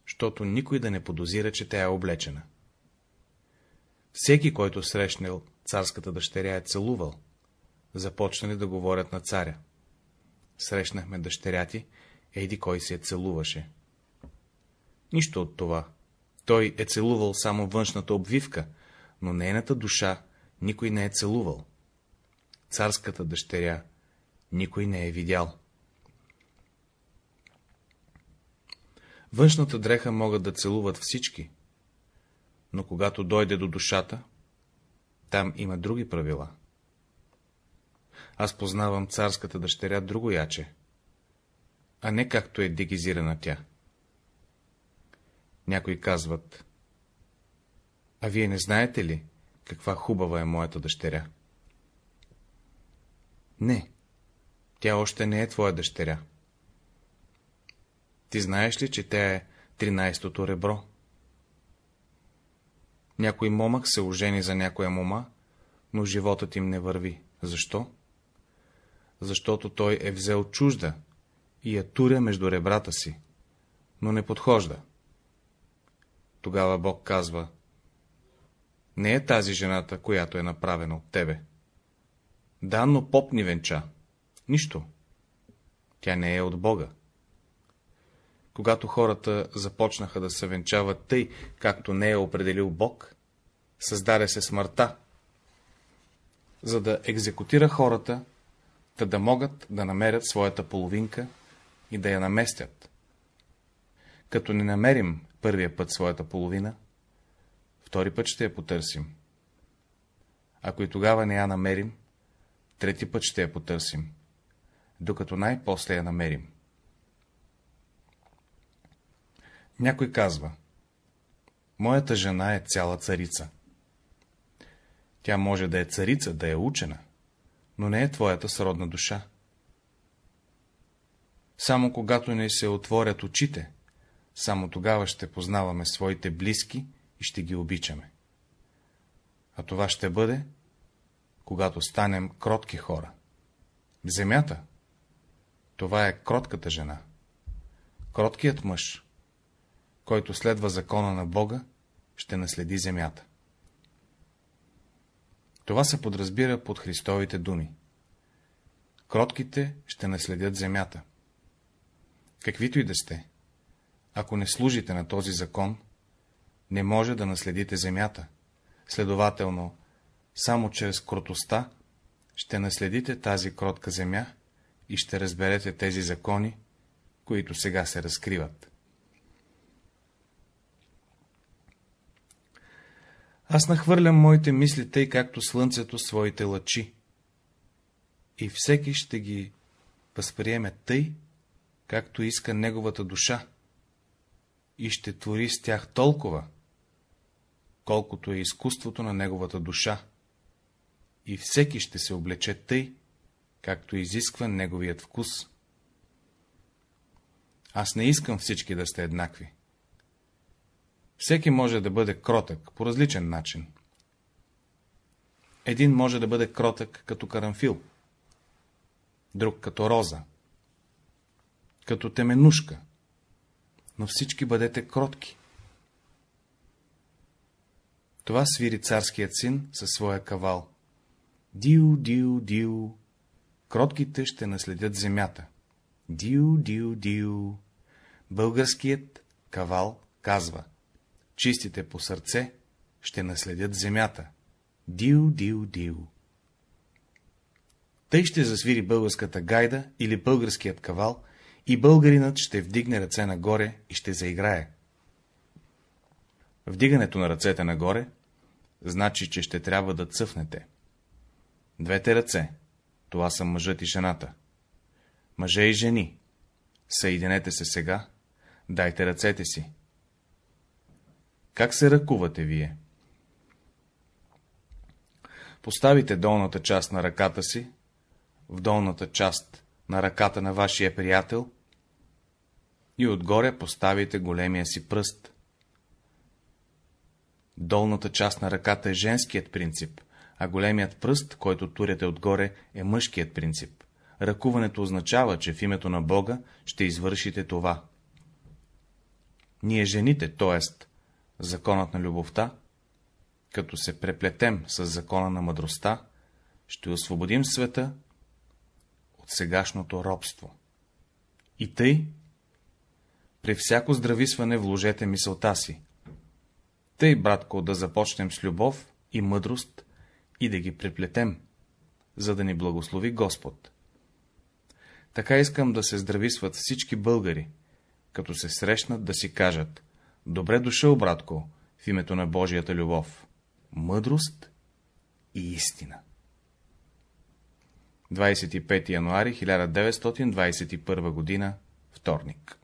защото никой да не подозира, че тя е облечена. Всеки, който срещнал царската дъщеря, е целувал. Започнали да говорят на царя. Срещнахме дъщеря ти, еди кой се целуваше. Нищо от това. Той е целувал само външната обвивка, но нейната душа никой не е целувал. Царската дъщеря никой не е видял. Външната дреха могат да целуват всички, но когато дойде до душата, там има други правила. Аз познавам царската дъщеря друго яче, а не както е дегизирана тя. Някои казват, а вие не знаете ли, каква хубава е моята дъщеря? Не, тя още не е твоя дъщеря. Ти знаеш ли, че тя е тринайстото ребро? Някой момък се ожени за някоя мома, но животът им не върви. Защо? Защото той е взел чужда и я туря между ребрата си, но не подхожда. Тогава Бог казва, не е тази жената, която е направена от тебе. Да, но поп ни венча. Нищо. Тя не е от Бога. Когато хората започнаха да се венчават тъй, както не е определил Бог, създаде се смъртта, за да екзекутира хората, да да могат да намерят своята половинка и да я наместят. Като не намерим първия път своята половина, втори път ще я потърсим. Ако и тогава не я намерим, трети път ще я потърсим, докато най-после я намерим. Някой казва, моята жена е цяла царица. Тя може да е царица, да е учена, но не е твоята сродна душа. Само когато не се отворят очите, само тогава ще познаваме своите близки и ще ги обичаме. А това ще бъде, когато станем кротки хора. Земята това е кротката жена. Кроткият мъж, който следва закона на Бога, ще наследи земята. Това се подразбира под Христовите думи. Кротките ще наследят земята. Каквито и да сте, ако не служите на този закон, не може да наследите земята. Следователно, само чрез кротостта ще наследите тази кротка земя и ще разберете тези закони, които сега се разкриват. Аз нахвърлям моите мисли тъй, както слънцето своите лъчи. И всеки ще ги възприеме тъй, както иска неговата душа, и ще твори с тях толкова, колкото е изкуството на неговата душа, и всеки ще се облече тъй, както изисква неговият вкус. Аз не искам всички да сте еднакви. Всеки може да бъде кротък по различен начин. Един може да бъде кротък като карамфил, друг като роза, като теменушка, но всички бъдете кротки. Това свири царският син със своя кавал. Диу, диу, диу, кротките ще наследят земята. Диу, диу, диу. Българският кавал казва чистите по сърце ще наследят земята. Дил, дил, дил. Тъй ще засвири българската гайда или българският кавал и българинът ще вдигне ръце нагоре и ще заиграе. Вдигането на ръцете нагоре значи, че ще трябва да цъфнете. Двете ръце, това са мъжът и жената. Мъже и жени, съединете се сега, дайте ръцете си. Как се ръкувате вие? Поставите долната част на ръката си в долната част на ръката на вашия приятел и отгоре поставите големия си пръст. Долната част на ръката е женският принцип, а големият пръст, който туряте отгоре, е мъжкият принцип. Ръкуването означава, че в името на Бога ще извършите това. Ние жените, т.е. законът на любовта, като се преплетем с закона на мъдростта, ще освободим света от сегашното робство. И тъй, при всяко здрависване вложете мисълта си. Тъй, братко, да започнем с любов и мъдрост и да ги преплетем, за да ни благослови Господ. Така искам да се здрависват всички българи, като се срещнат да си кажат Добре дошъл, братко, в името на Божията любов, мъдрост и истина. 25 януари 1921 г. вторник